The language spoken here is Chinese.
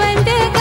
बंदे का